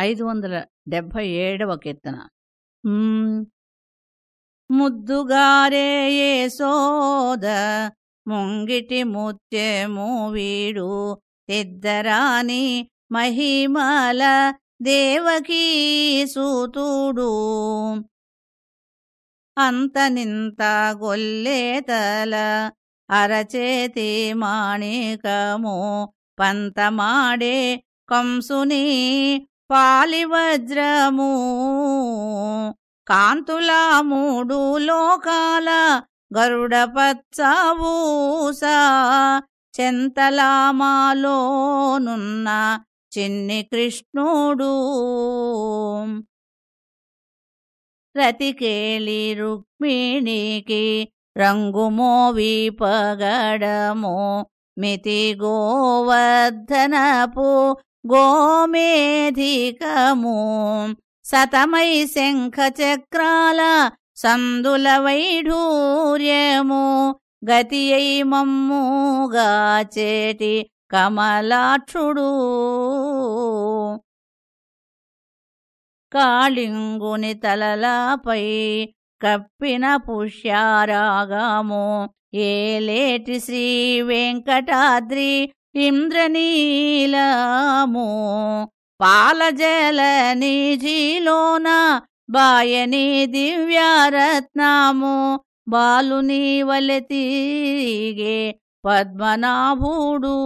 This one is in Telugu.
ఐదు వందల డెబ్భై ఏడవ కీర్తన. ముద్దుగారే సోద ముంగిటి ముత్యము వీడు తిద్దరాని మహిమల దేవకీ సూతుడు. అంతనింత గొల్లేతల అరచేతి మాణికము పంతమాడే కంసుని పాలివజ్రము కాంతుల మూడు లోకాల గరుడ పచ్చవూస చెంతలామాలోనున్న చిన్ని కృష్ణుడు. రతికేళి రుక్మిణికి రంగుమోవి పగడము మితి గోవర్ధనపు గోమేధికము సతమై శంఖ చక్రాల సందుల వైఢూర్యము గతి అయి మమ్ముగా చేటి కమలాక్షుడు. కాళింగుని తలలపై కప్పిన పుష్యారాగము ఏలేటి శ్రీ వెంకటాద్రి ఇంద్రనీలము పాలజల నిధిలోన బాయని దివ్యరత్నము బాలుని వలె తిరిగే పద్మనాభుడు.